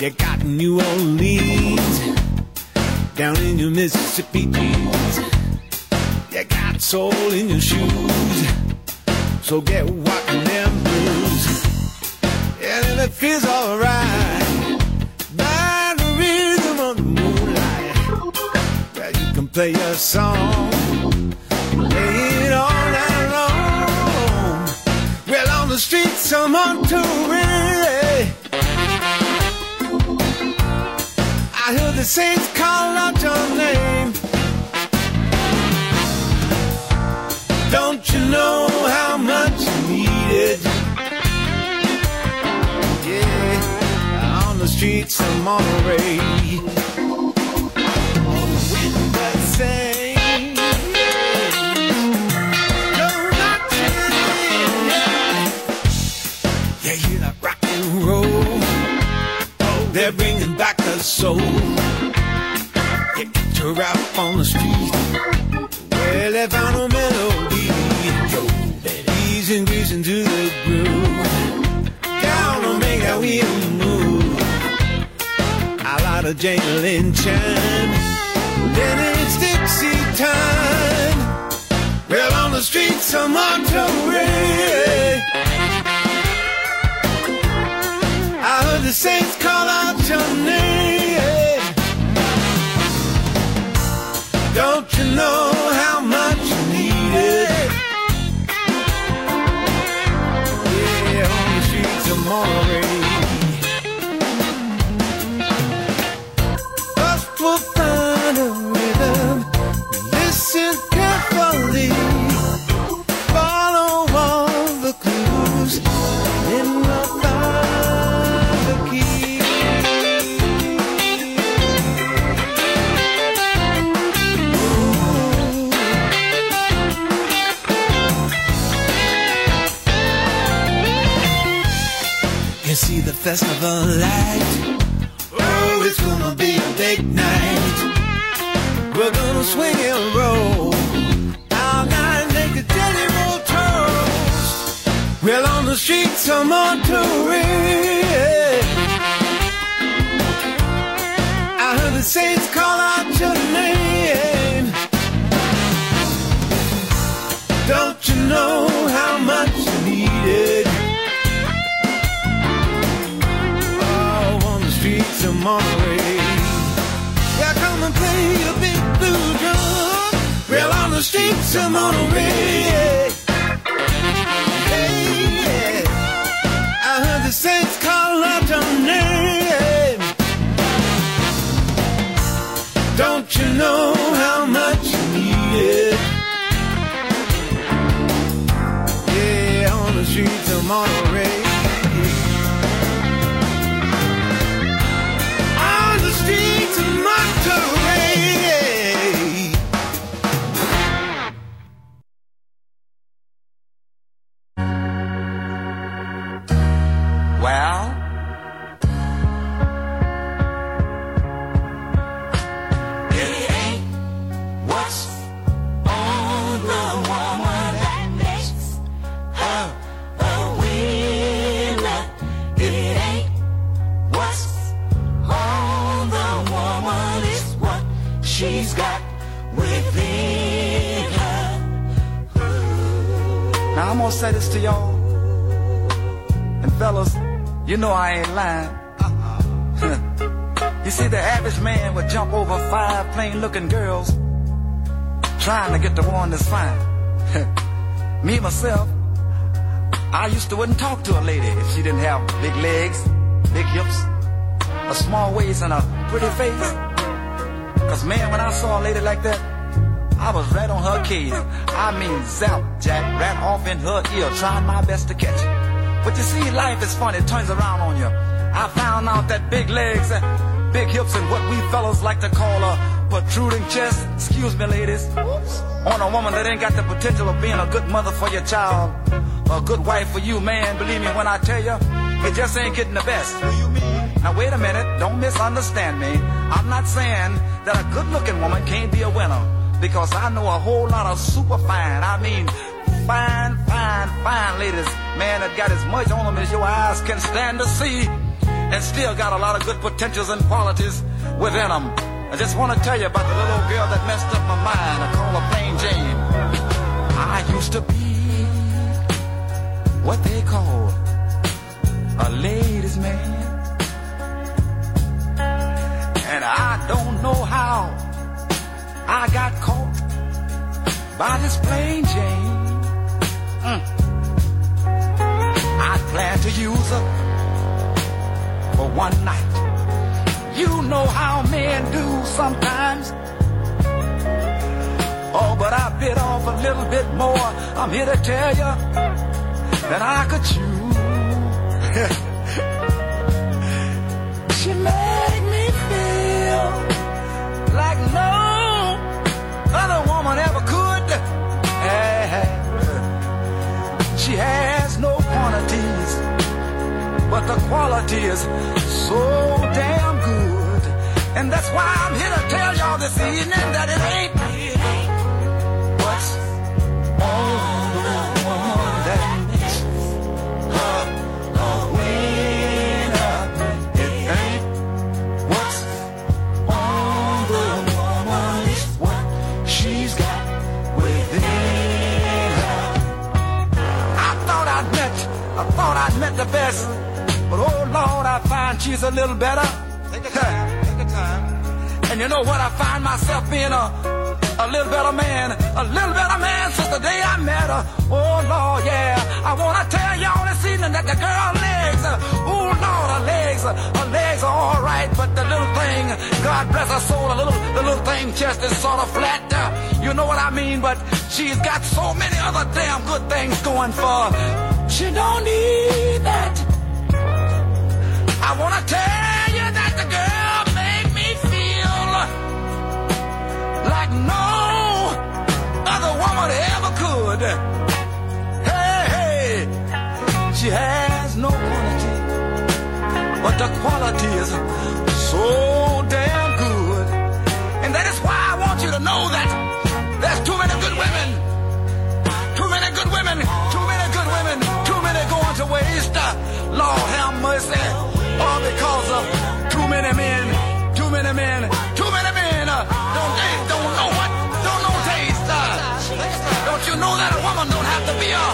You got New Orleans down in your Mississippi jeans. You got soul in your shoes, so get walking them blues. And if it feels alright, by the rhythm of the moonlight, yeah, you can play your song, play it all night long. Well, on the streets, I'm on touring. The saints call out your name. Don't you know how much you need it? Yeah, on the streets of Monterey. With roll. Oh, they're bringing back the soul. Get rap on the street. Well, they found a melody. Ease and grease into the groove. Gonna make that wheel move. I light a jangling chime. Then it's Dixie time. Well, on the streets of Monterey. Know festival light. Oh, it's gonna be a big night. We're gonna swing and roll. All night make a jelly roll toast. Well, on the streets of Monterey. I heard the saints call out the streets of Monterey. Hey, yeah. I heard the saints call out your name. Don't you know how much you need it? Yeah, on the streets of Monterey. Jump over five plain looking girls trying to get the one that's fine. Me, myself, I used to wouldn't talk to a lady if she didn't have big legs, big hips, a small waist, and a pretty face. Cause man, when I saw a lady like that, I was right on her case. I mean, zap, jack, right off in her ear, trying my best to catch it. But you see, life is funny, it turns around on you. I found out that big legs, uh, big hips, and what we fellas like to call a protruding chest, excuse me, ladies, on a woman that ain't got the potential of being a good mother for your child, a good wife for you, man. Believe me when I tell you, it just ain't getting the best. Now wait a minute, don't misunderstand me. I'm not saying that a good-looking woman can't be a winner, because I know a whole lot of super fine. I mean, fine, fine, fine ladies, man, that got as much on them as your eyes can stand to see. And still got a lot of good potentials and qualities within them. I just want to tell you about the little girl that messed up my mind. I call her Plain Jane. I used to be what they call a ladies' man. And I don't know how I got caught by this plain Jane. Mm. I plan to use her for one night. You know how men do sometimes. Oh, but I bit off a little bit more. I'm here to tell you that I could chew. she made me feel like no other woman ever could. Hey, she quantities, but the quality is so damn good. And that's why I'm here to tell y'all this evening that it ain't what's on the woman that makes her a winner. It ain't what's on the woman, it's what she's got within her. I thought I'd met, I thought I'd met the best, she's a little better. Take your time, take your time. And you know what? I find myself being a, a little better man, a little better man since the day I met her. Oh Lord, yeah. I wanna tell y'all this evening that the girl legs, oh Lord, her legs, her legs are all right, but the little thing, God bless her soul, the little, the little thing chest is sort of flat. Uh, you know what I mean? But she's got so many other damn good things going for her. She don't need that. I wanna tell you that the girl made me feel like no other woman ever could. Hey, hey, she has no quality, but the quality is so damn good. And that is why I want you to know that there's too many good women, too many good women, too many good women, too many going to waste. Lord have mercy, all because of too many men, too many men, too many men. Uh, don't they don't know what, don't know taste. Uh, don't you know that a woman don't have to be a,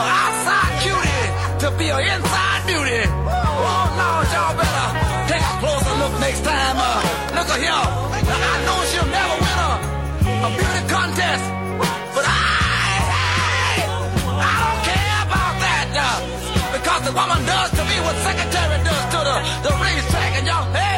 a outside cutie to be an inside beauty? Oh Lord, y'all better take a closer look next time. Uh, look at here. I know she'll never win a, a beauty contest, but I, I don't care about that. Uh, because the woman does to me what Secretariat the, racetrack and y'all, hey,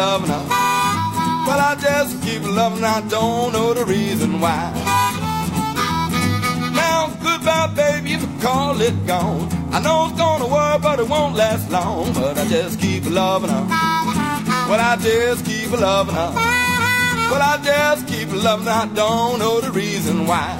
loving her. Well, I just keep loving her, I don't know the reason why. Now, goodbye, baby, if I call it gone. I know it's gonna work, but it won't last long. But I just keep loving her. Well, I just keep loving her. Well, I just keep loving her, I don't know the reason why.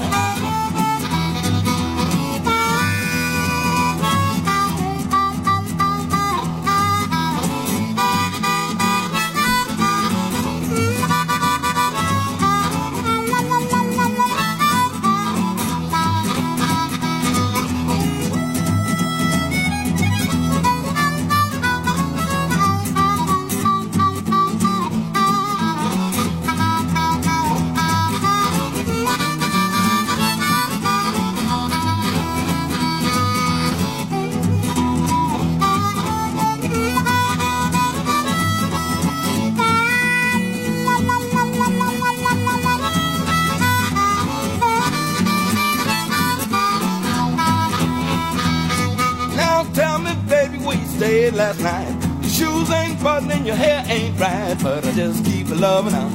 bed last night. Your shoes ain't buttoned and your hair ain't right, but I just keep loving her.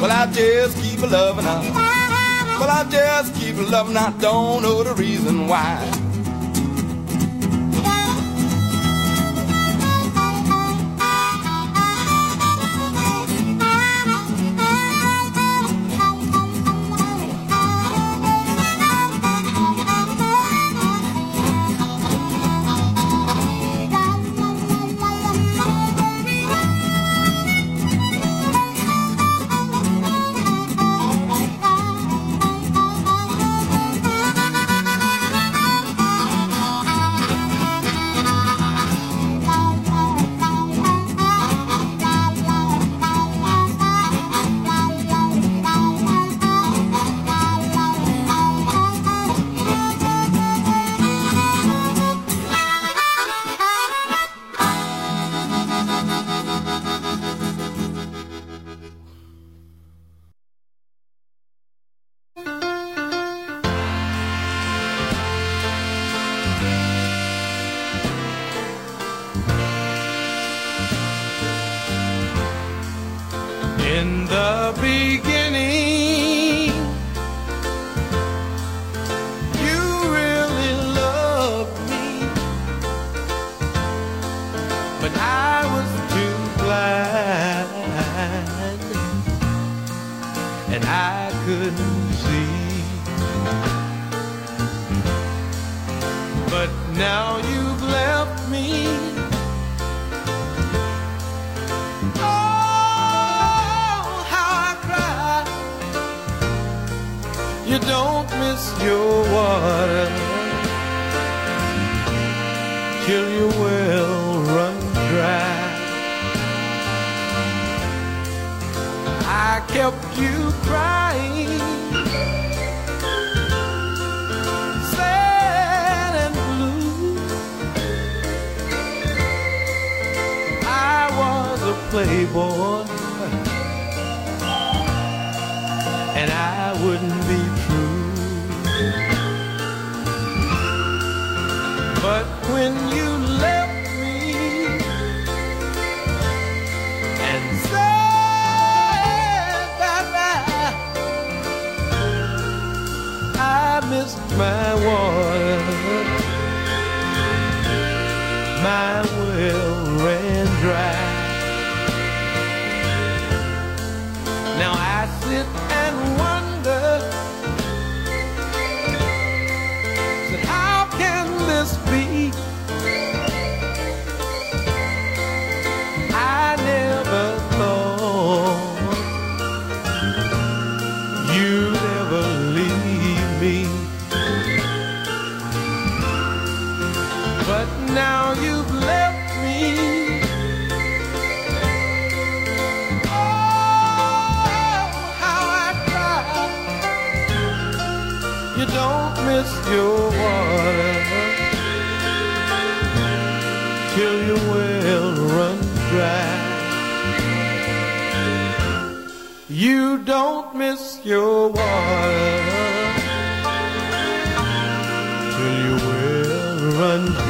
Well, I just keep loving her. Well, I just keep loving her. Don't know the reason why.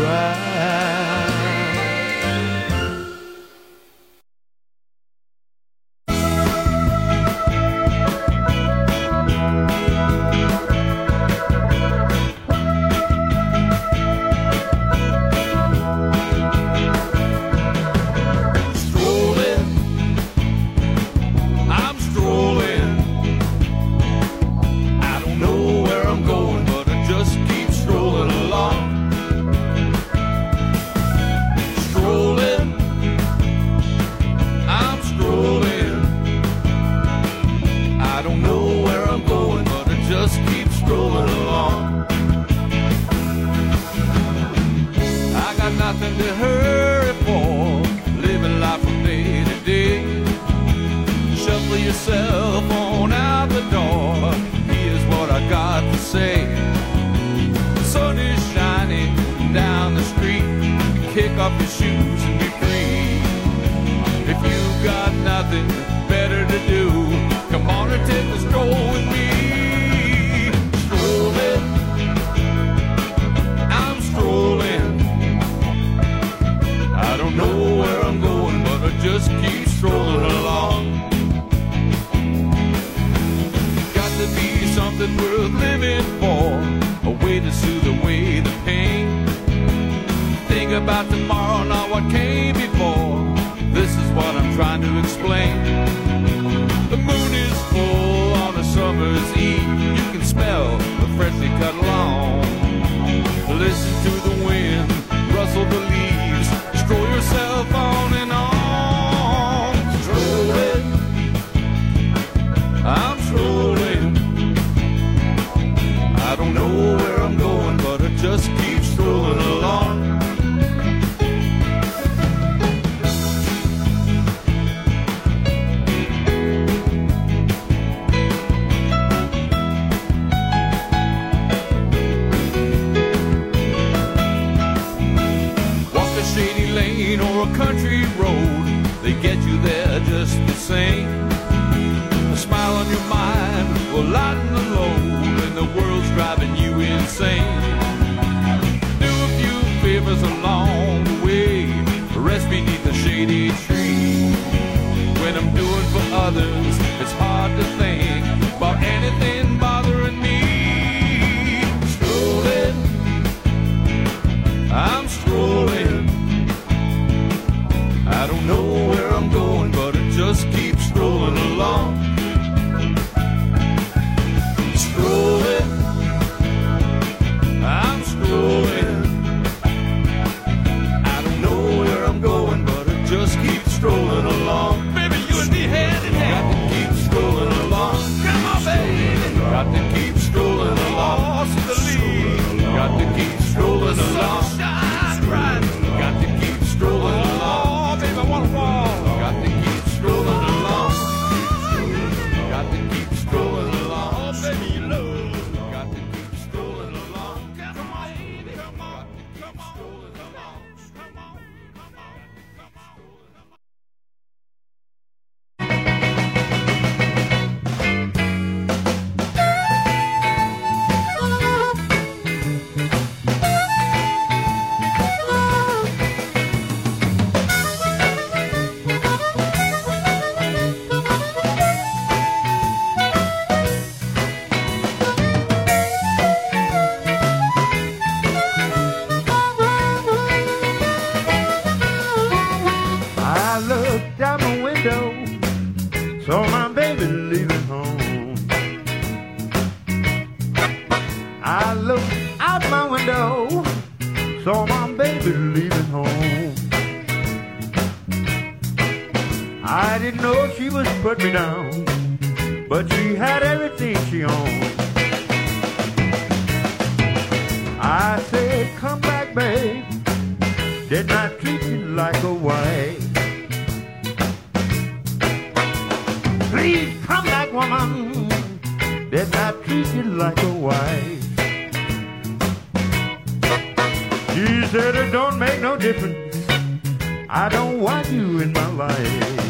cry. about tomorrow, not what came before. This is what I'm trying to explain. The moon is full on a summer's eve. You can smell the freshly cut lawn. Listen to window, saw my baby leaving home. I didn't know she was put me down, but she had everything she owned. I said, come back, babe. Did not treat you like a wife. Please come back, woman. Did not treat you like a wife. said it don't make no difference. I don't want you in my life.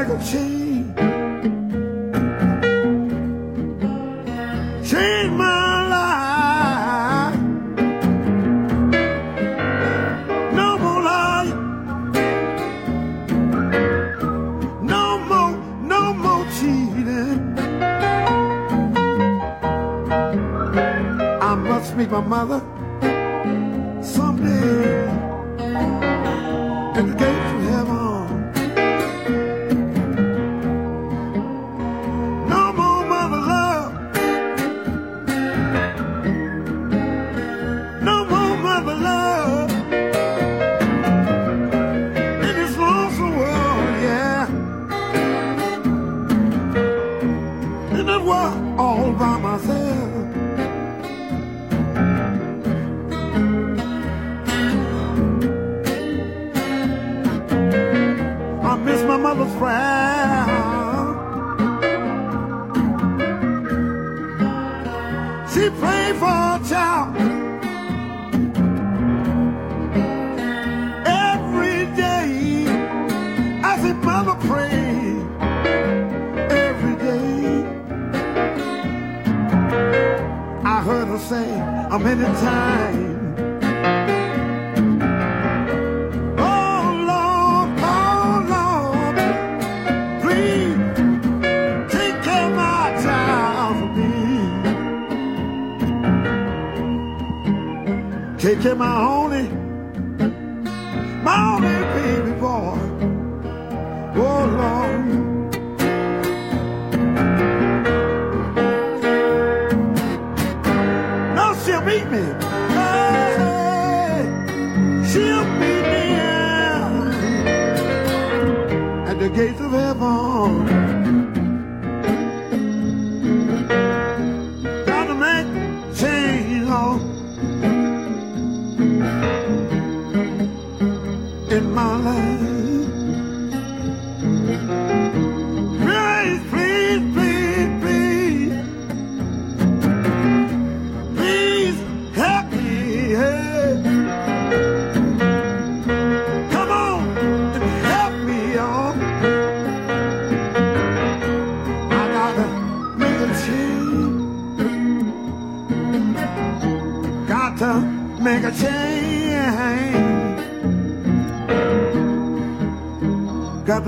I got to make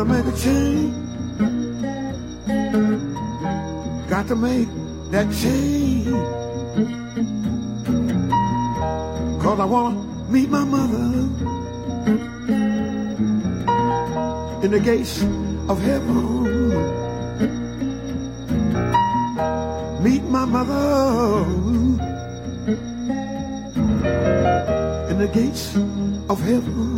to make a change. Got to make that change. Cause I wanna meet my mother in the gates of heaven. Meet my mother in the gates of heaven.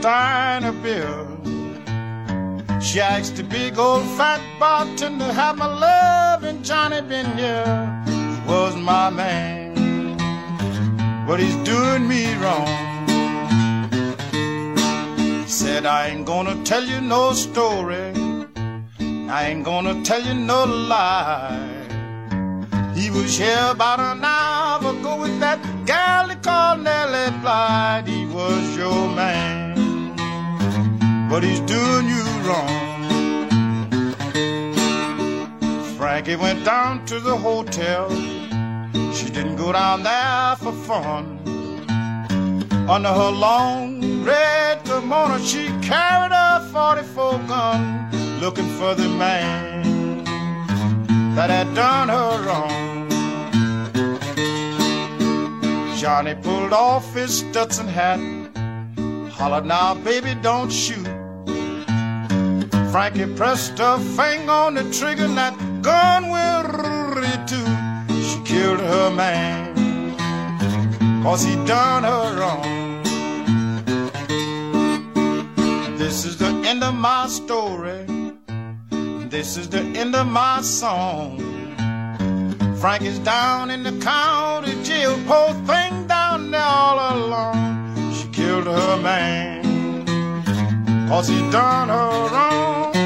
Stein beer. She asked the big old fat bartender, have my love and Johnny been here? He was my man, but he's doing me wrong. He said, I ain't gonna tell you no story. I ain't gonna tell you no lie. He was here about an hour ago with that gal they called Nellie Bly. He was your man but he's doing you wrong. Frankie went down to the hotel. She didn't go down there for fun. Under her long red kimono, she carried a 44 gun, looking for the man that had done her wrong. Johnny pulled off his Stetson hat, hollered, Now, baby, don't shoot. Frankie pressed her finger on the trigger and that gun went toot. She killed her man, cause he done her wrong. This is the end of my story. This is the end of my song. Frankie's down in the county jail, poor thing down there all alone. She killed her man cause he done her wrong.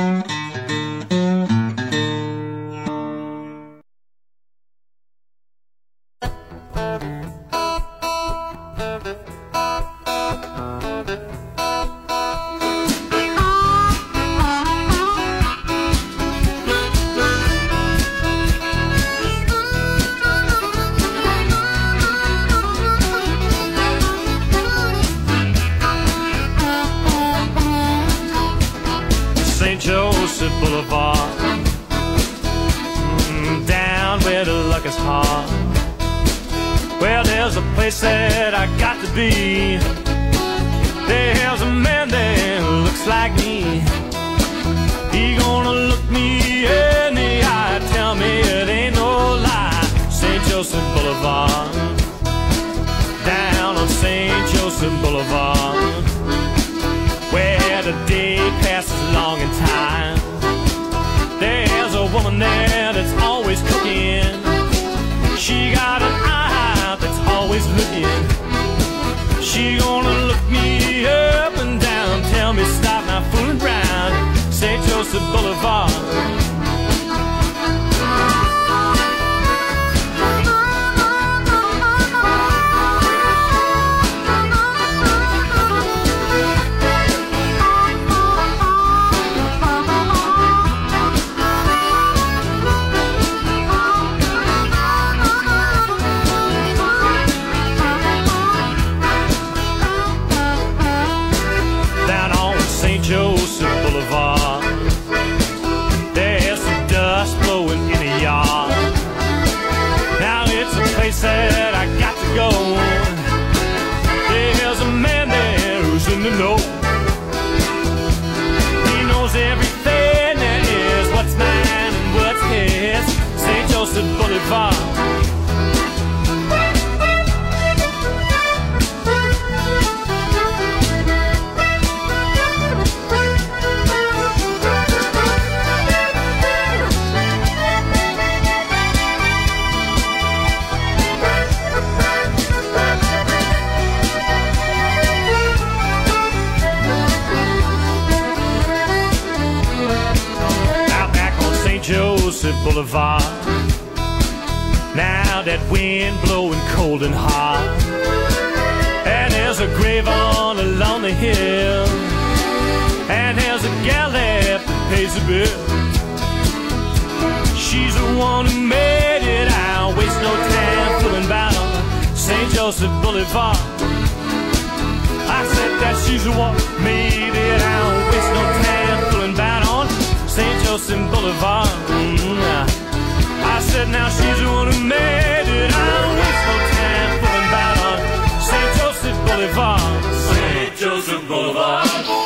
Boulevard. He said I got to go. There's a man there who's in the know. He knows everything that is what's mine and what's his. St. Joseph Boulevard. Boulevard. Now that wind blowing cold and hot. And there's a grave on along the hill. And there's a gal that pays the bill. She's the one who made it out. Waste no time fooling about on St. Joseph Boulevard. I said that she's the one made it out. Waste no time St. Joseph Boulevard. Mm, I said now she's the one who made it out. Waste no time fooling about on St. Joseph Boulevard. St. Joseph Boulevard.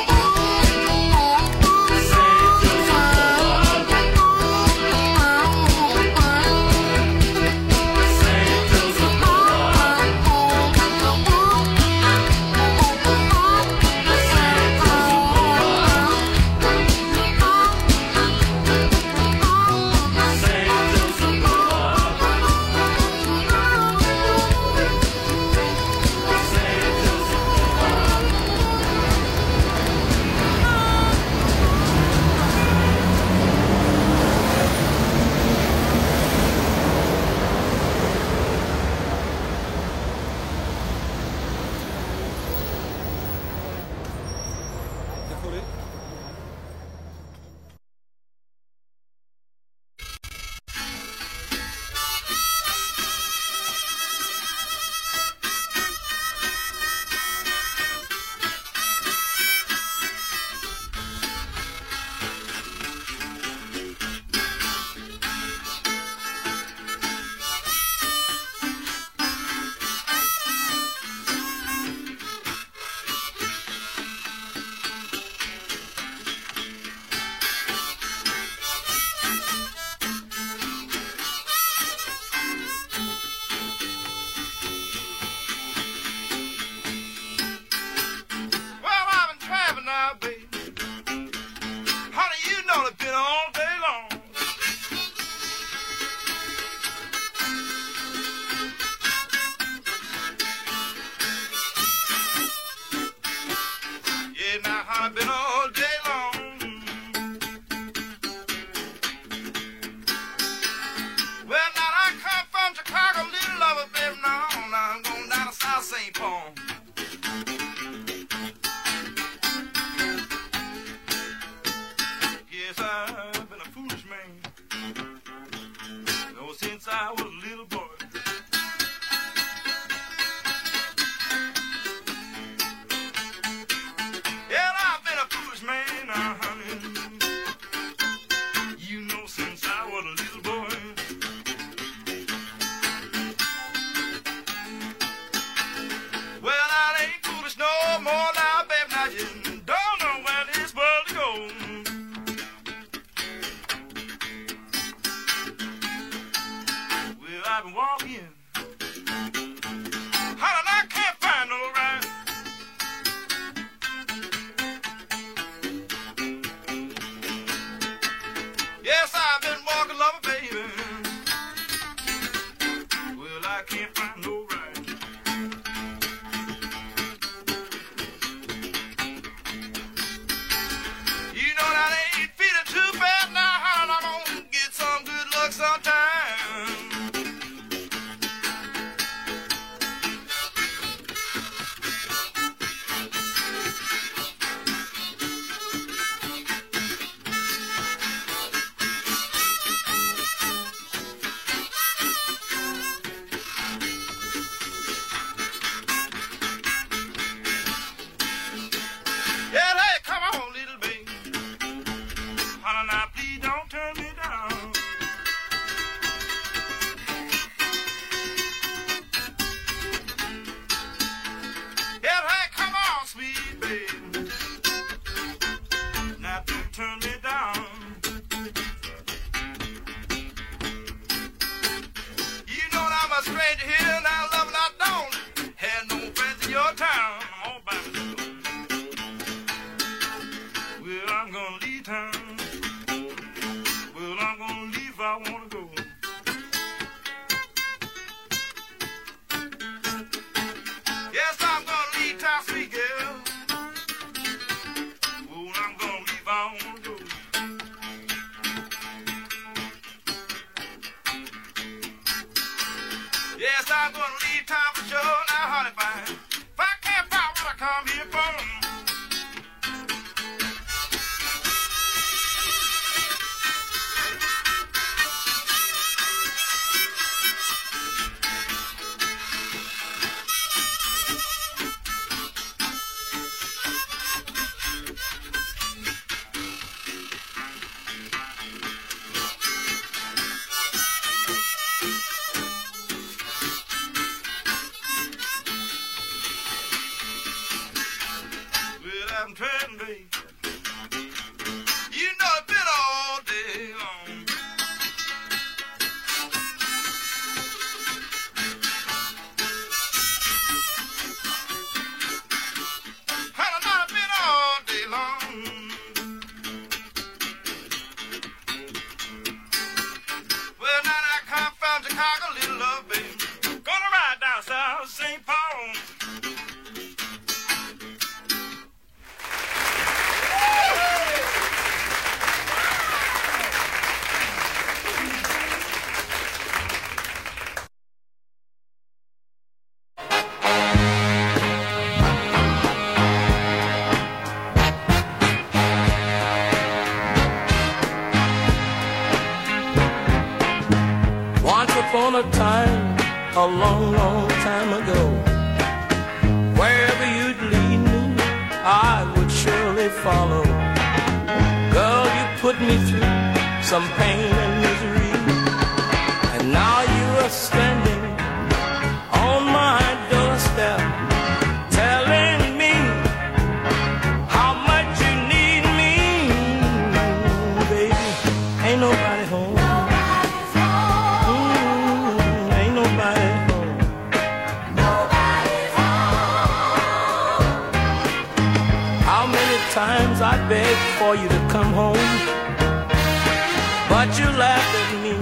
laughed at me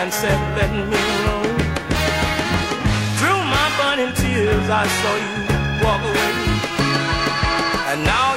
and said, Let me alone. Through my burning tears, I saw you walk away. And now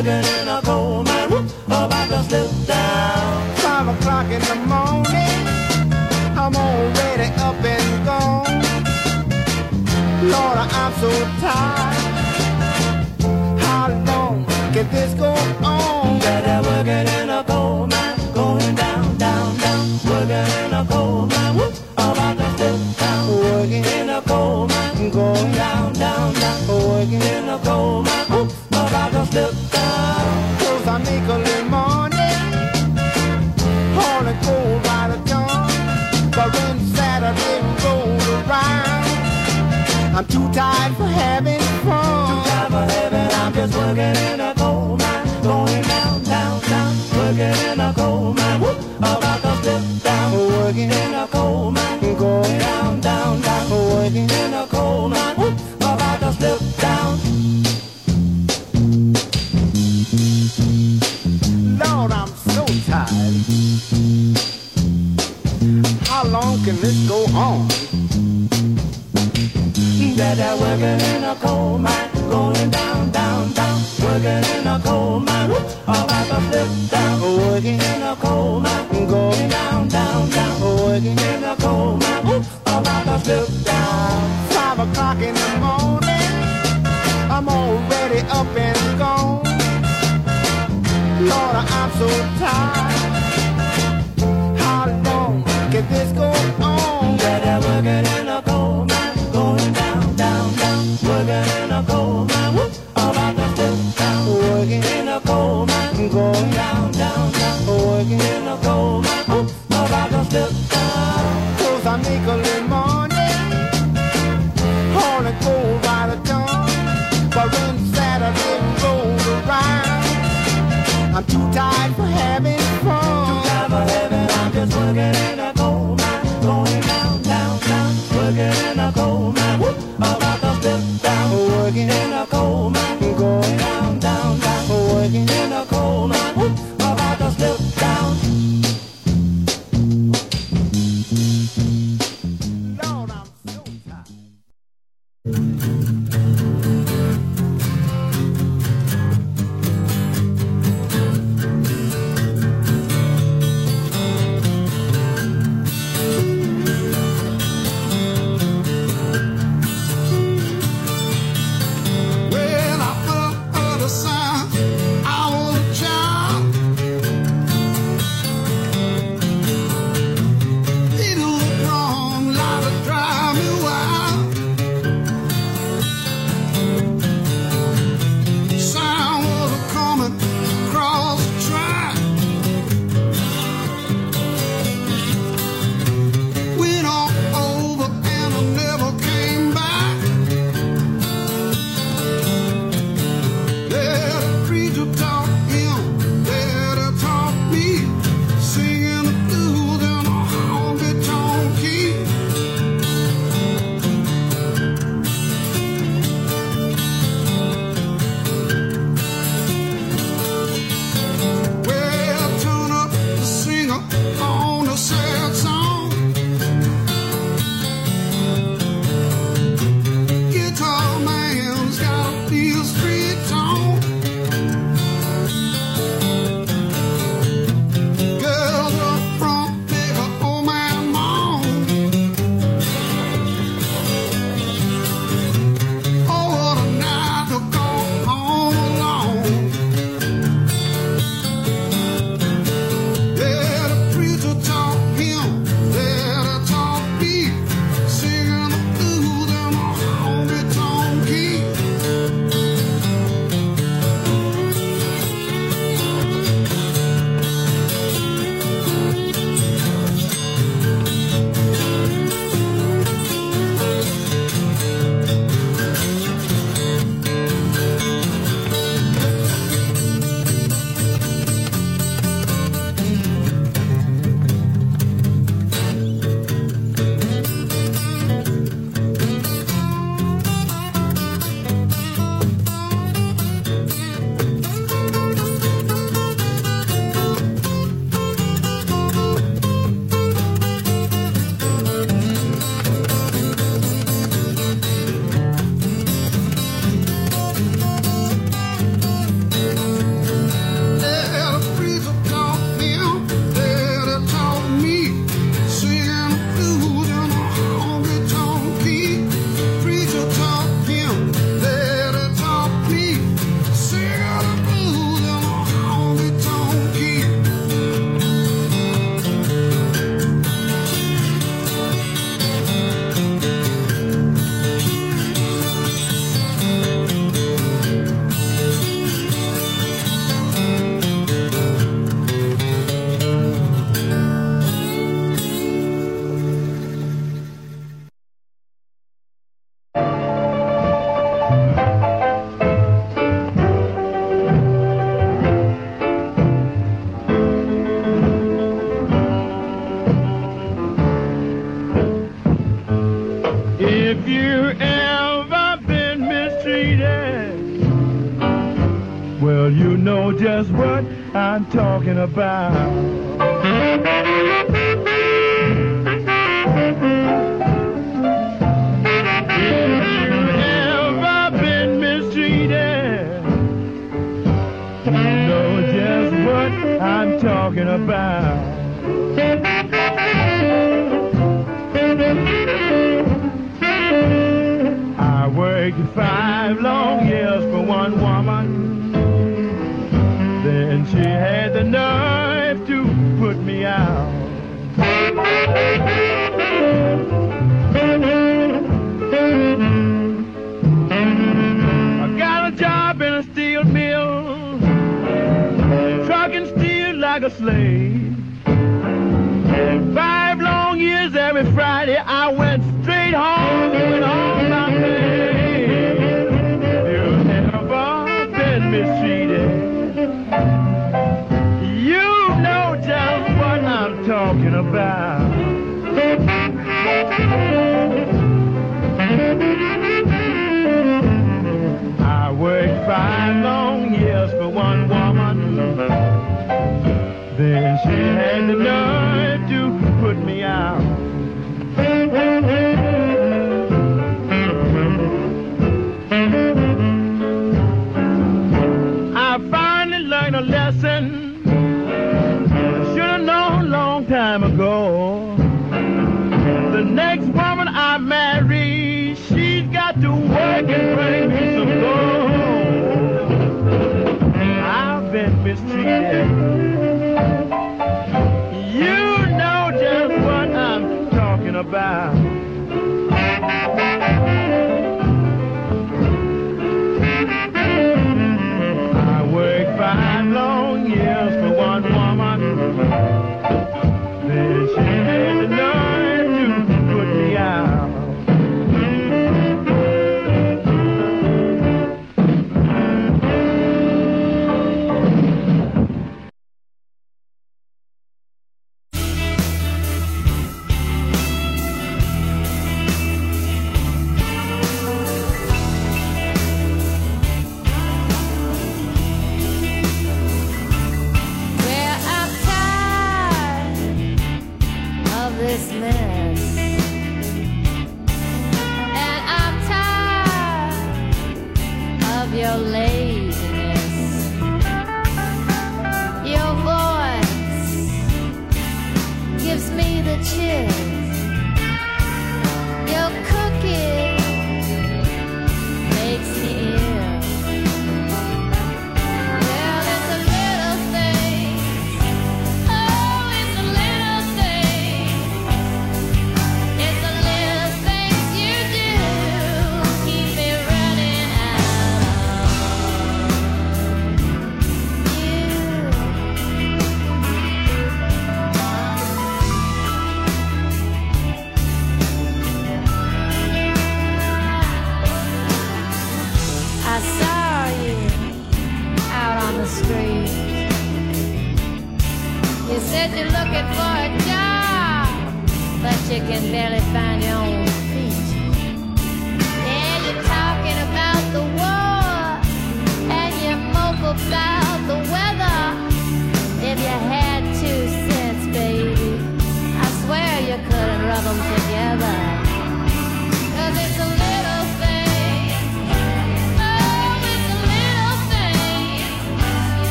working in a coal mine. Whoop, about to slip down. Five o'clock in the morning, I'm already up and gone. Lord, I'm so tired. Let's go on. Dada working in a coal mine, going down, down, down. Working in a coal mine, all all right, the flip down. Working in a coal mine, going down, down, down. Working in a coal mine, all all right, the flip down. Five o'clock in the morning, I'm already up and gone. Lord, I'm so tired.